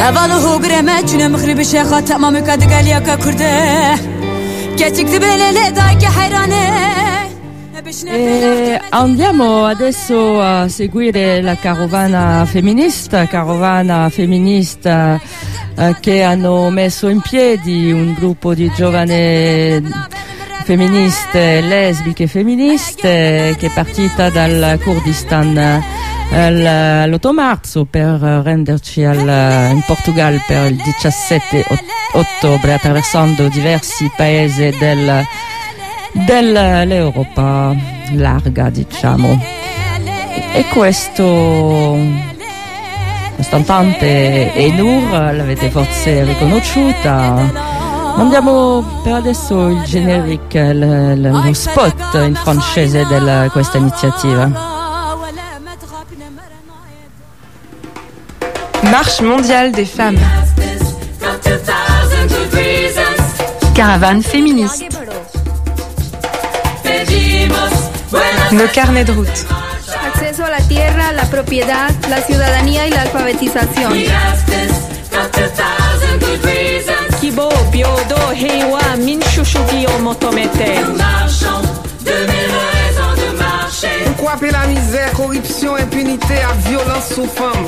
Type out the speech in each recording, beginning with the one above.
Hevalı hu bir emecüne mıhribi şeyha tamam yukadı gel yaka kurde Geçikti belele dayki hayrane E andiamo adesso a seguire la carovana femminista, carovana femminista eh, che hanno messo in piedi un gruppo di giovani femministe, lesbiche femministe che è partita dal Kurdistan l'8 marzo per renderci al, in Portogallo per il 17 ottobre attraversando diversi paesi del dell'Europa larga, diciamo. E questo, questo cantante Enur, l'avete forse riconosciuta. Mandiamo per adesso il generic, lo spot in francese di questa iniziativa. Marche mondiale des femmes. Caravane féministe. Nos carnets de route. Acceso a la tierra, la propiedad, la ciudadanía y la alfabetización. Appeler la misère, corruption, impunité à violence aux femmes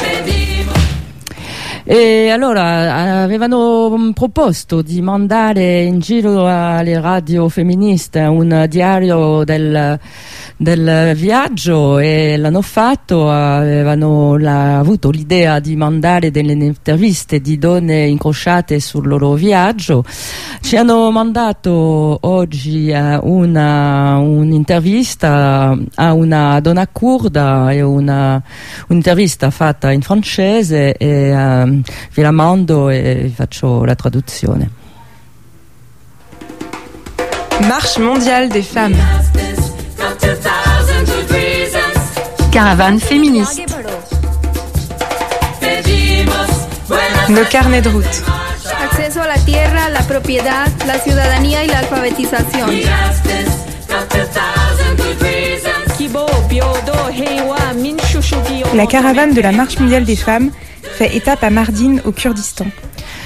E allora avevano proposto di mandare in giro alle radio femministe un diario del, del viaggio e l'hanno fatto, avevano la, avuto l'idea di mandare delle interviste di donne incrociate sul loro viaggio. Ci hanno mandato oggi una, un'intervista a una donna kurda e un'intervista fatta in francese e uh, vi la mando e vi faccio la traduzione. Marche mondiale des femmes. Caravane féministe. Nos carnets de route. Acceso a la tierra, la propiedad, la ciudadanía y la alfabetización. La caravane de la Marche mondiale des femmes fait étape à Mardin au Kurdistan.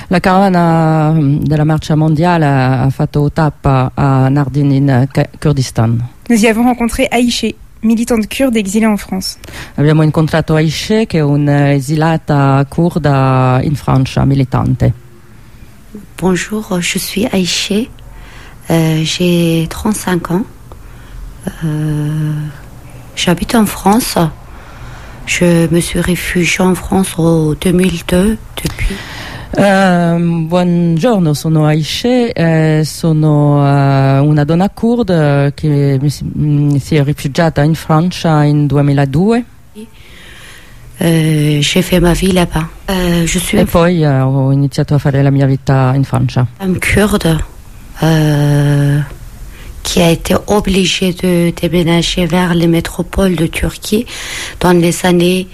La caravana della marcia mondiale ha fatto tappa a Nardin in Kurdistan. Nous y avons rencontré Aïché, militante kurde exilée en France. Abbiamo incontrato Aïché che è un'esilata kurda in Francia, militante. Bonjour, je suis Aïché, euh, j'ai 35 ans. Euh, J'habite en France. Je me suis réfugiée en France en 2002 depuis. Uh, buongiorno, sono Aisha, eh, sono uh, una donna kurda che mi, mi si è rifugiata in Francia in 2002. Euh, J'ai fait ma vie là-bas. Euh, je suis e poi uh, ho iniziato a fare la mia vita in Francia. femme kurde euh, qui a été obligée de déménager vers les métropoles de Turquie dans les années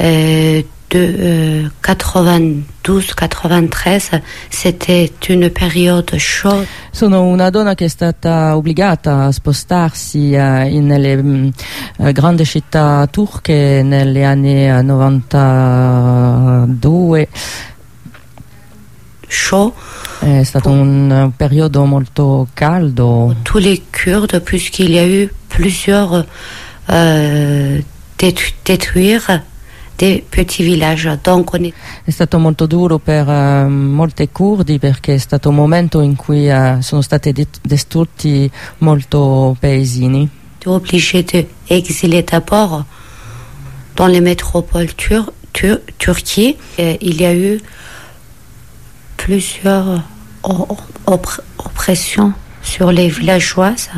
euh, de 92-93. C'était une période chaude. Sono una donna che è stata obbligata a spostarsi eh, nelle mh, eh, grandi città turche negli anni eh, 92. Chaud. È stato un eh, periodo molto caldo. Tous les Kurdes, puisqu'il y a eu plusieurs euh, détru- détruire des petits villages. Donc on est È stato molto duro per eh, molti curdi perché è stato un momento in cui eh, sono stati distrutti molto paesini. obligé d'exiler d'abord dans les métropoles tur tur il y a eu plusieurs oppressions sur les villageoises.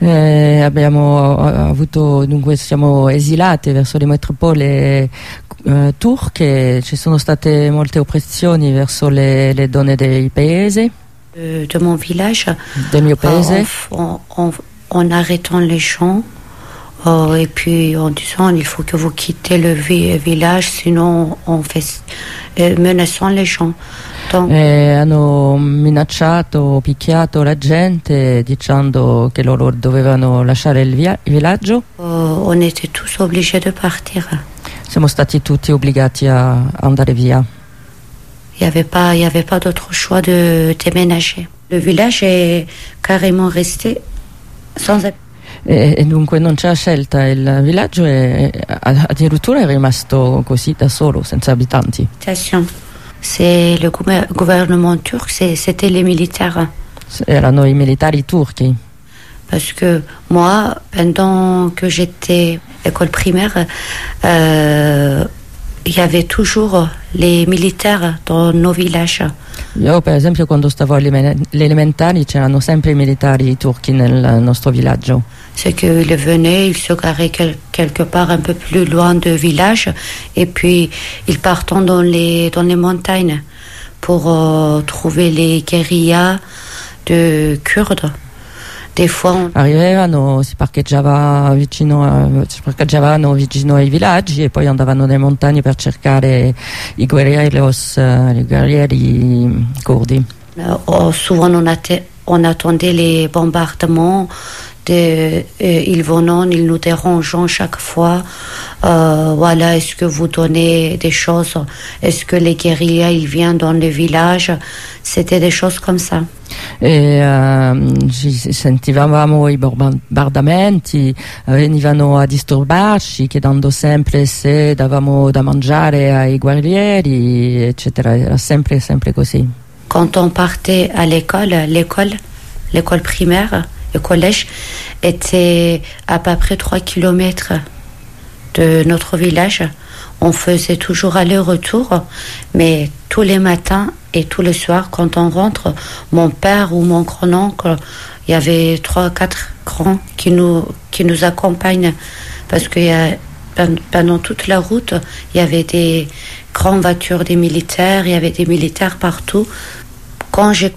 Eh, abbiamo eh, avuto, dunque siamo esilati verso le metropole eh, turche, ci sono state molte oppressioni verso le, le donne dei paesi, de, de mon village. Del mio paese, en- en- en arrêtant les gens euh, et puis en disant il faut que vous quittez le vi- village sinon on fait euh, menaçant les gens. Donc Eh, hanno minacciato, picchiato la gente dicendo che loro dovevano lasciare il, via- il villaggio. euh, on était tous obligés de partir. Siamo stati tutti obbligati a andare via. Il n'y avait pas, y avait pas d'autre choix de déménager. Le village est carrément resté sans e, e, dunque non c'è scelta, il villaggio è, addirittura è rimasto così da solo, senza abitanti. C'est le gouvernement turc, c'était les militaires. Erano i militari turchi. Parce que moi, pendant que j'étais école primaire, euh, il y avait toujours les militaires dans nos villages. Io per esempio quando stavo alle elementari c'erano sempre i militari turchi nel nostro villaggio. C'est qu'ils venaient, ils se garaient quelque part un peu plus loin du village et puis ils partent dans les, dans les montagnes pour euh, trouver les guérillas de Kurdes. Des fois Arrivavano, si parcheggiava vicino a, si parcheggiavano vicino ai villaggi e poi andavano nelle montagne per cercare i guerrieri, eh, i guerrieri kurdi. Oh, souvent on, on attendait les bombardements de, euh, ils venaient, ils nous dérangeant chaque fois. Euh, voilà, est-ce que vous donnez des choses? Est-ce que les guérillas, ils viennent dans le village C'était des choses comme ça. e uh, sentivamo i bombardamenti, venivano a disturbarci chiedendo sempre se davamo da mangiare ai guerrieri, eccetera, era sempre, sempre così. Quand on partait à l'école, l'école, l'école primaire, le collège était à peu près 3 km de notre village. On faisait toujours aller-retour, mais tous les matins et tous les soirs, quand on rentre, mon père ou mon grand-oncle, il y avait trois, quatre grands qui nous, accompagnent parce que pendant toute la route, il y avait des grandes voitures des militaires, il y avait des militaires partout. Quand j'ai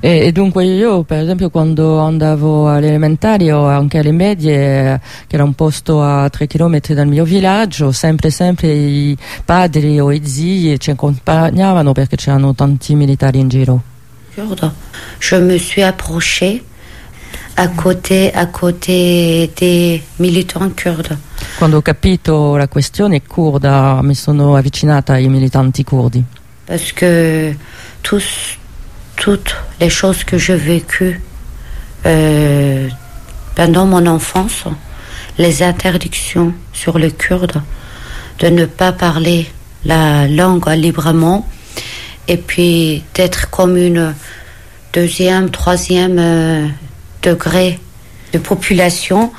E, e, dunque io per esempio quando andavo alle elementari o anche alle medie che era un posto a tre chilometri dal mio villaggio sempre sempre i padri o i zii ci accompagnavano perché c'erano tanti militari in giro. Je me suis approchée à côté, à côté des militants kurdi. Quando ho capito la questione kurda mi sono avvicinata ai militanti kurdi parce que tous, toutes les choses que j'ai vécues euh, pendant mon enfance, les interdictions sur le kurde, de ne pas parler la langue librement, et puis d'être comme une deuxième, troisième euh, degré de population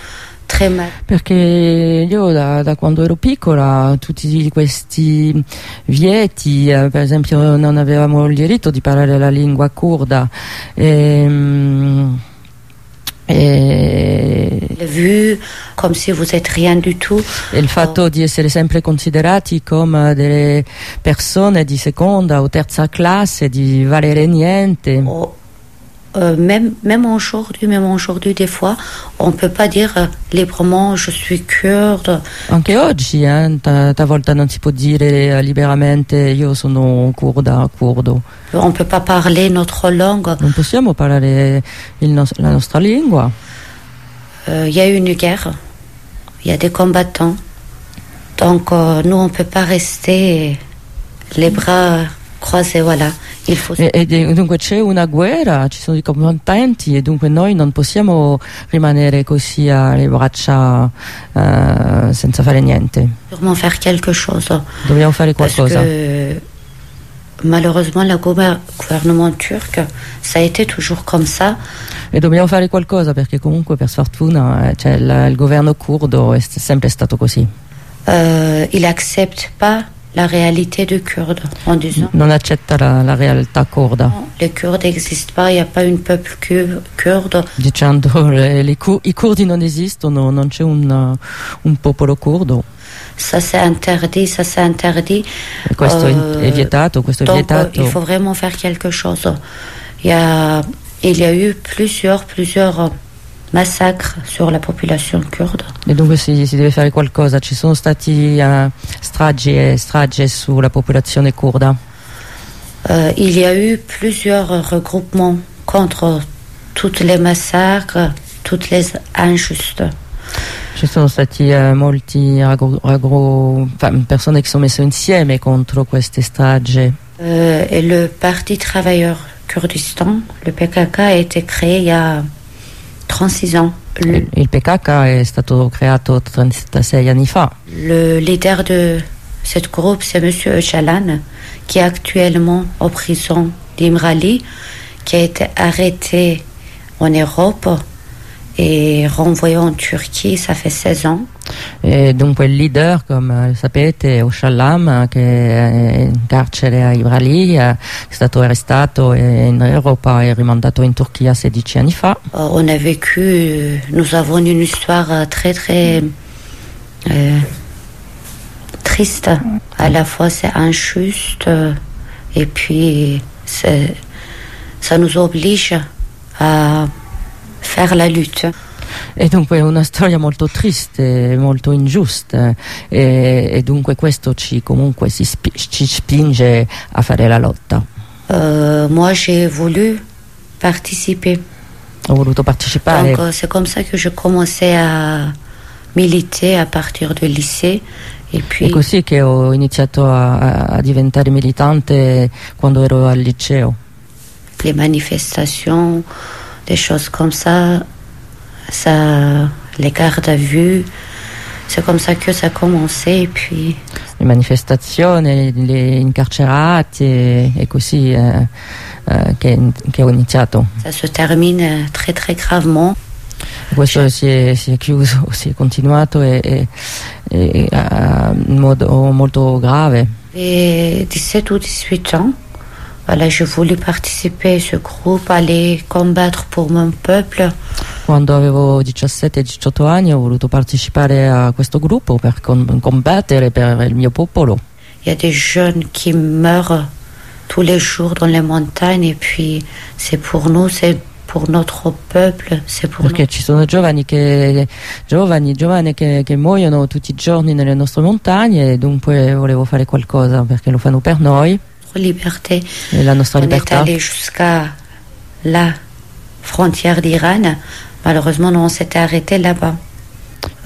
Perché io da, da, quando ero piccola tutti questi vieti, eh, per esempio non avevamo il diritto di parlare la lingua kurda. Ehm, e, vu come se vous êtes rien du tout. Il fatto oh. di essere sempre considerati come delle persone di seconda o terza classe, di valere niente. Oh Euh, même, même aujourd'hui, même aujourd'hui, des fois, on ne peut pas dire euh, librement je suis kurde. Anche oggi, eh, talvolta non si può dire liberamente io sono kurda, kurdo. On ne peut pas parler notre langue. Non possiamo parlare no la nostra lingua. Il euh, y a eu une guerre, il y a des combattants. Donc nous, on ne peut pas rester les bras croisés, voilà. E, e, dunque c'è una guerra, ci sono i combattanti e dunque noi non possiamo rimanere così alle braccia uh, senza fare niente. Dobbiamo fare qualcosa. Dobbiamo fare qualcosa. malheureusement le gouvernement turc ça a été toujours comme ça e dobbiamo fare qualcosa perché comunque per sfortuna cioè, il, il governo curdo è sempre stato così uh, il accepte pas la réalité du kurde en disant non accetta la, la realtà kurda. les Kurdes n'existent pas, il n'y a pas un peuple kurde. Dicendo le, le, i kurdi non esistono, non c'è un, un popolo curdo. Ça c'est interdit, ça c'est interdit. E questo euh, è vietato, questo donc, è vietato. Il faut vraiment faire quelque chose. Il y a, il y a eu plusieurs, plusieurs massacre sur la popolation kurde. E dunque si, si, deve fare qualcosa. Ci sono stati uh, stragi e strage sulla popolazione kurda? Uh, il y a eu plusieurs regroupements contre tous les massacres, toutes les injustes. Ci sono stati eh, molti raggru- fa- persone che sono messe insieme contro queste stragi. Euh, et le Parti travailleur Kurdistan, le PKK, a été créé il y a 36 ans. Le, Il PKK è stato creato 36 anni fa. le leader de ce groupe, c'est Monsieur Öcalan, qui est actuellement en prison d'Imrali, qui a été arrêté en Europe et renvoyé en Turquie, ça fait 16 ans. E dunque il leader, come sapete, è Oshallam, che è in carcere a Ibrali, è stato arrestato in Europa e rimandato in Turchia 16 anni fa. Euh, on a vécu, euh, nous avons une histoire euh, très très euh, triste. À la fois c'est injuste euh, et puis ça nous oblige à faire la lutte. E dunque è una storia molto triste, molto ingiusta e, e dunque questo ci comunque si spi- ci spinge a fare la lotta. Euh, moi j'ai voulu participer. Ho voluto partecipare Donc c'est comme ça que je commençai à militer à partir du lycée. È puis così che ho iniziato a, a- a diventare militante quando ero al liceo. les manifestations, des choses comme ça, ça les gardes à vue. C'est comme ça que ça a commencé. Et puis, Le manifestazioni, gli incarcerati e, e così eh, eh, che, che ho iniziato. ça se termine euh, très très gravement. Questo si è, si è chiuso, si è continuato e, e- e, in modo molto grave. Et 17 ou 18 ans, voilà, j'ai voulu participer à ce groupe, aller combattre pour mon peuple. Quando avevo 17-18 anni ho voluto partecipare a questo gruppo per com- combattere per il mio popolo. Il y a des jeunes qui meurent tous les jours dans les montagnes. Et puis, c'est pour nous, c'est pour notre peuple, c'est pour Perché ci sono giovani che, giovani, giovani che, che muoiono tutti i giorni nelle nostre montagne e dunque volevo fare qualcosa perché lo fanno per noi liberté. e la On est allé jusqu'à la frontière d'Iran. Malheureusement, nous, on s'était arrêté là-bas.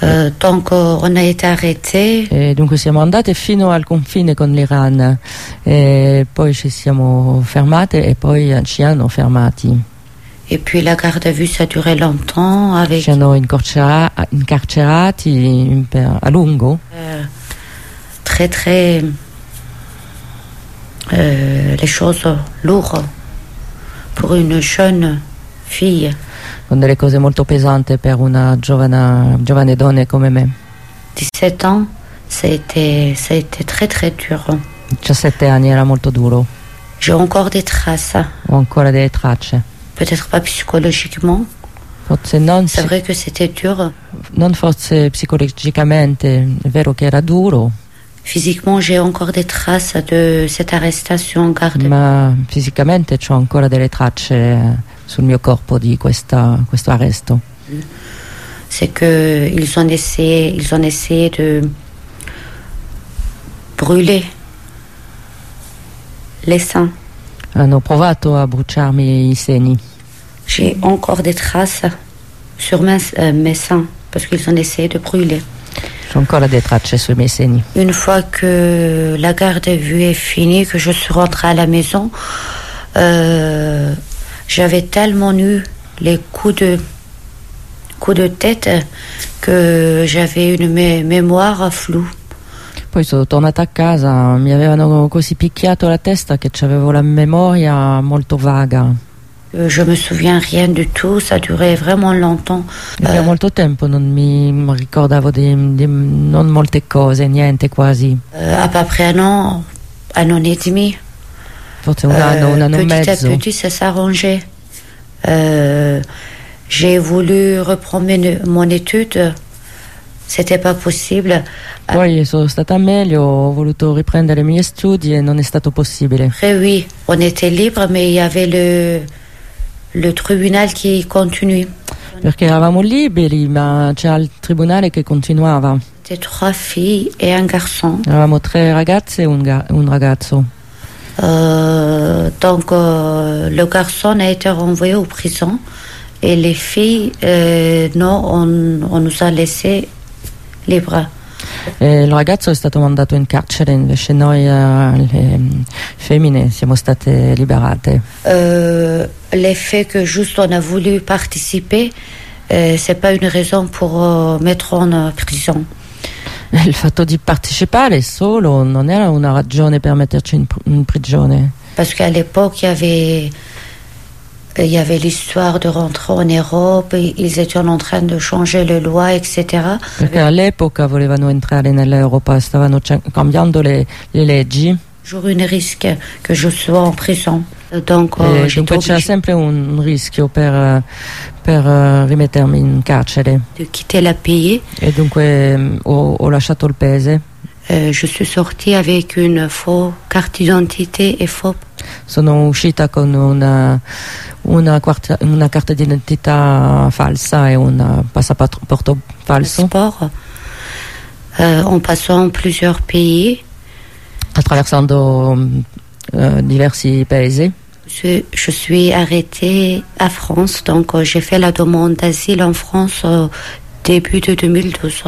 Euh, donc, euh, on a été arrêté. E dunque siamo andate fino al confine con l'Iran e poi ci siamo fermate e poi ci hanno fermati. Et puis, la garde à vue, ça a duré longtemps avec Ci hanno incorcera- incarcerati per- a lungo euh, très, très. Euh, les choses lourdes pour une jeune fille. con delle cose molto pesanti per una giovane, giovane donna come me. 17 ans, été très, très dur. 17 anni era molto duro, J'ai encore des traces. ho ancora delle tracce. Peut-être pas psychologiquement. Forse non, C'est vrai que c'était dur. non forse psicologicamente, è vero che era duro, Physiquement, j'ai encore des traces de cette arrestation en garde. ma fisicamente ho ancora delle tracce eh, sul mio corpo di questa- questo arresto. C'est que ils ont essayé, ils ont essayé de brûler les seins. Hanno provato a bruciarmi i seni. J'ai encore des traces sur mes, euh, mes seins parce qu'ils ont essayé de brûler. Delle tracce sui miei seni. Une fois que la garde à vue est finie, que je suis rentrée à la maison, euh, j'avais tellement eu les coups de, coups de tête que j'avais une mé- mémoire floue. Poi sono tornata a casa, mi avevano così picchiato la testa che avevo la memoria molto vaga. Euh, Je me souviens rien du tout, ça durait vraiment longtemps. Per Euh, molto tempo non mi ricordavo di, di- non molte cose, niente quasi. euh, à peu près un an, un an et demi. Forse un anno, un Euh, anno e petit à petit, ça s'arrangeait. J'ai voulu reprendre mon étude. C'était pas possible. Poi sono stata meglio, ho voluto riprendere i miei studi e non è stato possibile. Après, oui, on était libre, mais il y avait le, le tribunal qui continue. Perché eravamo liberi, ma c'era il tribunale che continuava. C'était trois filles et un garçon. Eravamo tre ragazze e un, ga- un ragazzo. Euh, donc, euh, le garçon a été renvoyé aux prisons Et les filles, euh, non, on, on nous a laissé libres. E il ragazzo è stato mandato in carcere, invece noi eh, le mm, femmine siamo state liberate. Euh, L'effet que juste on a voulu participer, euh, c'est pas une raison pour euh, mettre en euh, prison. Il fatto di partecipare solo non era una ragione per metterci in, in prigione, Parce qu'à l'époque, il y avait, il y avait l'histoire de rentrer en Europe, et ils étaient en train de changer les lois, etc. perché all'epoca volevano entrare nell'Europa, stavano cambiando le, le leggi Toujours une risque que je sois en prison. Donc, euh, c'era obligée sempre un rischio per, per eh, rimettermi in carcere de quitter la pays. e dunque mm, ho, ho lasciato il paese. Euh, je suis sortie avec une fausse carte d'identité et faux Sono uscita con una, una, quarta- una carta d'identità falsa e un passaporto falso, passeport euh, en passant plusieurs pays. attraversando mm, eh, diversi paesi. Je, je suis arrêtée à France, donc euh, j'ai fait la demande d'asile en France au début de 2012.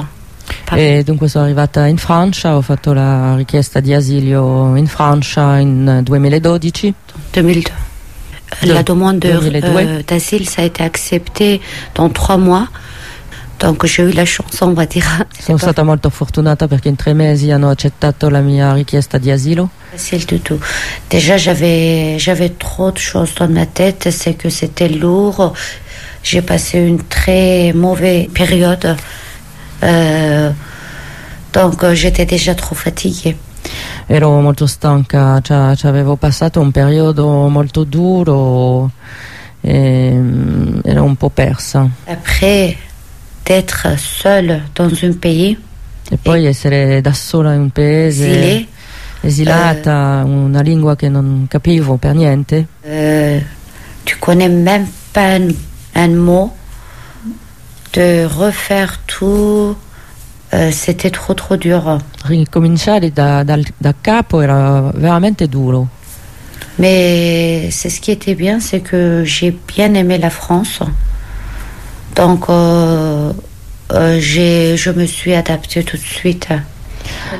Pardon. E dunque sono arrivata in Francia, ho fatto la richiesta di asilo in Francia in eh, 2012. 2002. De- La demande de- 2002. euh, d'asile, ça a été accepté dans trois mois. Donc j'ai eu la chance, on va dire. Sono stata molto fortunata perché in tre mesi hanno accettato la mia richiesta di asilo. facile du tout. Déjà, j'avais, j'avais trop de choses dans ma tête. C'est que c'était lourd. J'ai passé une très mauvaise période. Euh, donc euh, j'étais déjà trop fatiguée. Ero molto stanca, cioè, cioè avevo passato un periodo molto duro e mm, ero un po' persa. Après d'être seule dans un pays, E poi essere da sola in un paese, exilée, esilata, una lingua che non capivo per niente. euh, tu connais même pas un, un mot, de refaire tout, euh, c'était trop trop dur. Ricominciare da, dal- da capo era veramente duro. Mais c'est ce qui était bien, c'est que j'ai bien aimé la France. Donc euh, euh, j'ai, je me suis adaptée tout de suite.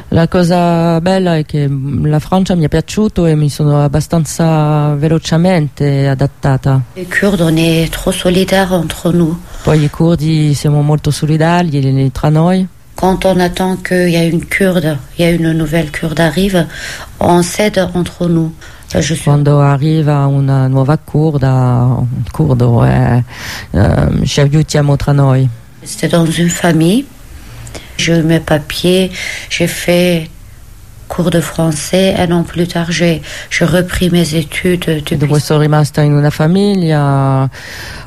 La cosa bella è che la Francia mi è piaciuto e mi sono abbastanza velocemente adattata. Les Kurdes, on est trop solidaires entre nous. Poi i curdi siamo molto solidali tra noi. Quand on attend qu'il y a une kurde, il y a une nouvelle kurde arrive, on s'aide entre nous. Euh, suis Quando arriva una nuova curda, un curdo, eh, ehm, ci aiutiamo tra noi. restée dans une famille. J'ai eu mes papiers, j'ai fait cours de français. Un an plus tard, j'ai, repris mes études Dopo sono rimasta in una famiglia,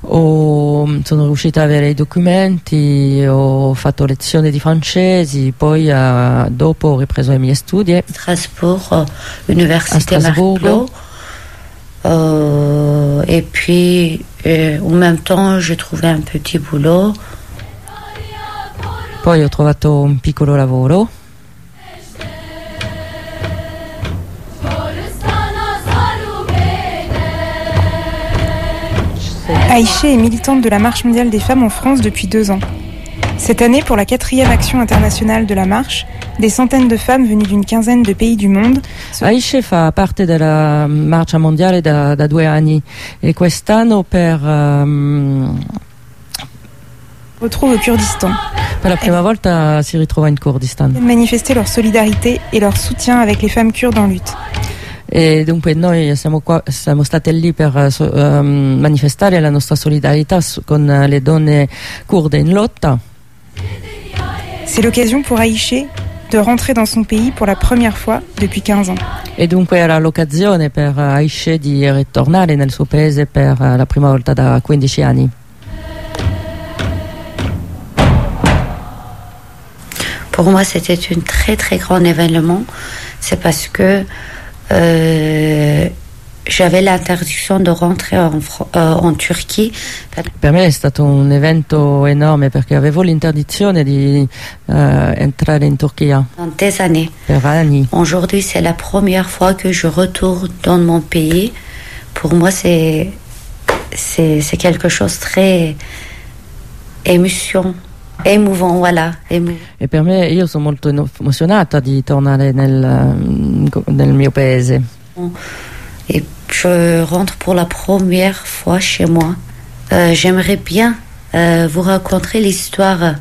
ho- sono riuscita a avere i documenti, ho fatto lezioni di francesi, poi eh, dopo ho ripreso i miei studi. Strasbourg, euh, Université. Marc-Plot. Euh, et puis, euh, en même temps, j'ai trouvé un petit boulot. Poi ho trovato un piccolo lavoro. Aïché est militante de la Marche mondiale des femmes en France depuis deux ans. Cette année, pour la quatrième action internationale de la marche, des centaines de femmes venues d'une quinzaine de pays du monde Aisce fa parte della marcia mondiale da, da due anni e quest'anno per, retrouvent au Kurdistan. per la prima volta si ritrova in Kurdistan. Manifester leur solidarité et leur soutien avec les femmes kurdes en lutte. E dunque noi siamo, qua, siamo state lì per so- ehm, manifestare la nostra solidarietà su- con eh, le donne kurde in lotta. C'est l'occasion pour Aïché de rentrer dans son pays pour la première fois depuis 15 ans. E dunque era l'occasione per eh, Aisha di ritornare nel suo paese per la prima volta da 15 anni. Pour moi, c'était un très très grand événement. C'est parce que euh, j'avais l'interdiction de rentrer en, euh, en Turquie. Per me è stato un evento enorme perché avevo l'interdizione di eh, entrare in Turchia Dans des années. per anni. Aujourd'hui, c'est la première fois que je retourne dans mon pays. Pour moi, c'est quelque chose de très émotion, émouvant, voilà. émou- E per me io sono molto emozionata di tornare nel, ehm, nel mio paese. Et je rentre pour la première fois chez moi. Euh, J'aimerais bien euh, vous raconter l'histoire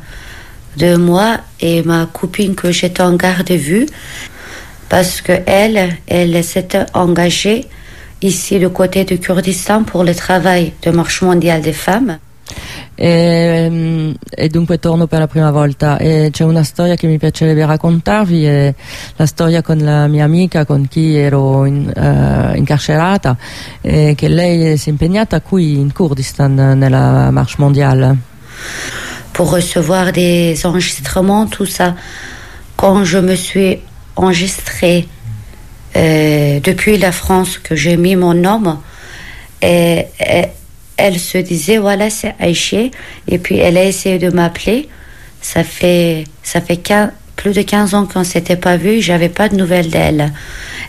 de moi et ma copine que j'étais en garde vue parce que elle, elle s'était engagée ici du côté du Kurdistan pour le travail de marche mondiale des femmes. E, e dunque torno per la prima volta e c'è una storia che mi piacerebbe raccontarvi, è la storia con la mia amica con chi ero in- eh, incarcerata e che lei si è impegnata qui in Kurdistan nella marche mondiale. pour recevoir des enregistrements, tout ça. Quand je me suis enregistrée euh, depuis la France, que j'ai mis mon nom, et, et elle se disait, voilà, c'est Aïché. Et puis elle a essayé de m'appeler. Ça fait, ça fait plus de 15 ans qu'on ne s'était pas vu, j'avais pas de nouvelles d'elle.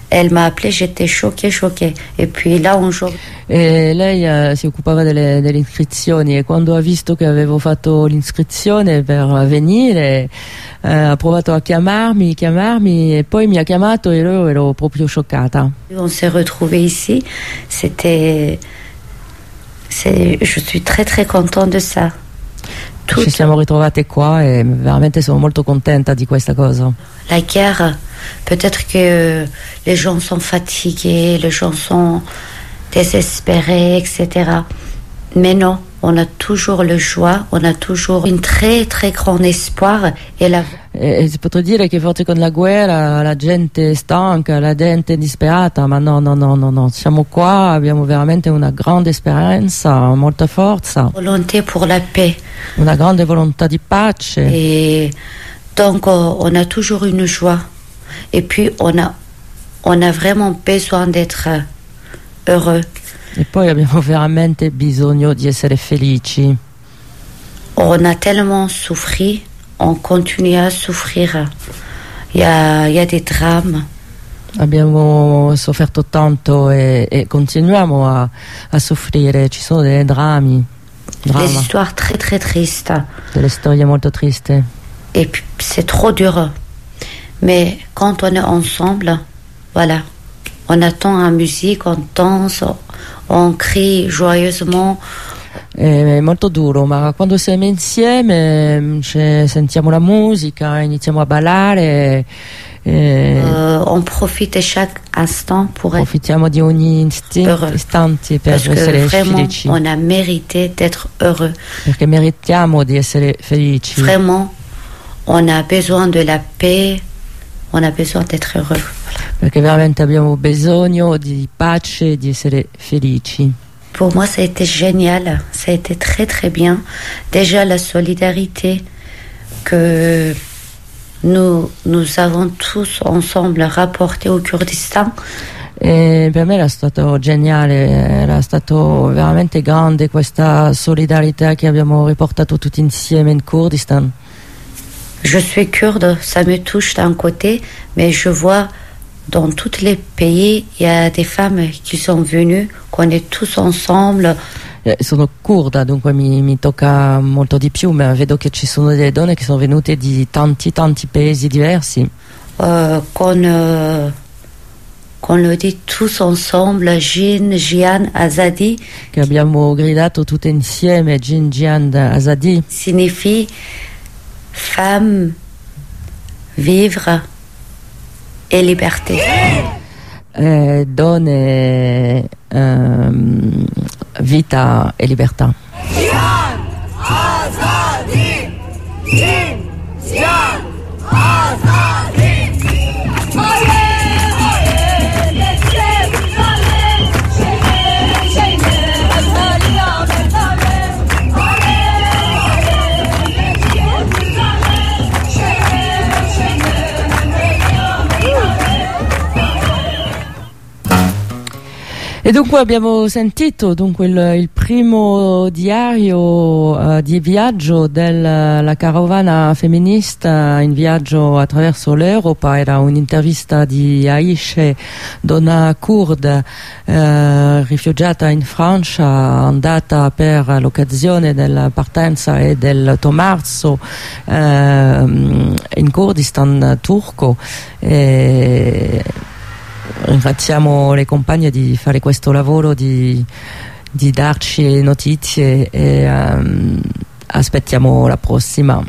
Elle m'a appelé, j'étais choquée, choquée. Et puis là, un jour, E lei eh, si occupava delle, delle iscrizioni e quando ha visto che avevo fatto l'iscrizione per venire eh, ha provato a chiamarmi, chiamarmi e poi mi ha chiamato e io ero proprio scioccata. On s'est retrouvés ici. C'était. Je suis très très contente de ça. Toute Ci siamo ritrovate qua e veramente sono molto contenta di questa cosa. la guerre, peut-être que les gens sont fatigués, les gens sont désespérés, etc. Mais non, on a toujours le joie, on a toujours une très très grand espoir et la E, e si potrei dire che forse con la guerra la gente è stanca, la gente è disperata, ma no, no, no, no, no. Siamo qua, abbiamo veramente una grande speranza, molta forza, volonté pour la paix. una grande volontà di pace. Et donc, on a toujours une joie. Et puis, on a, on a vraiment besoin d'être heureux. E poi abbiamo veramente bisogno di essere felici. On a tellement souffert, on continue à souffrir. Il y a, y a des drames. Abbiamo sofferto tanto e, e continuiamo a, a soffrire. Ci sono dei drammi, Des dramma, histoires très, très tristes. delle storie molto tristi. Et c'est trop dur. Mais quand on est ensemble, voilà. On attend la musique, on danse, on crie joyeusement. È molto duro, ma quando siamo insieme mm, sentiamo la musica, iniziamo a ballare, e Euh, on profite chaque instant pour être di ogni Heureux. istante per Parce que vraiment, felici, on a mérité d'être heureux. perché meritiamo di essere felici. Vraiment, on a besoin de la paix, on a besoin d'être heureux. perché veramente abbiamo bisogno di pace, di essere felici. Pour moi, ça a été génial, ça a été très très bien. Déjà, la solidarité que nous, nous avons tous ensemble rapportée au Kurdistan, E per me era stato geniale, era stato veramente grande questa solidarietà che abbiamo riportato tutti insieme in Kurdistan. je suis kurde, ça me touche d'un côté, mais je vois dans tous les pays, il y a des femmes qui sont venues, qu'on est tous ensemble. Eh, sono kurda, dunque mi, mi tocca molto di più, ma vedo che ci sono delle donne che sono venute di tanti tanti paesi diversi. euh, qu'on euh, qu'on le dit tous ensemble, Jean, Jian, Azadi, che abbiamo gridato tutte insieme, Jin Jian Azadi, signifie femme, vivre et liberté. eh, donne, ehm, vita e libertà. E dunque abbiamo sentito dunque, il, il primo diario uh, di viaggio della carovana femminista in viaggio attraverso l'Europa, era un'intervista di Aisha, donna kurde uh, rifugiata in Francia, andata per l'occasione della partenza e del 8 marzo uh, in Kurdistan turco. E ringraziamo le compagne di fare questo lavoro, di, di darci notizie e um, aspettiamo la prossima.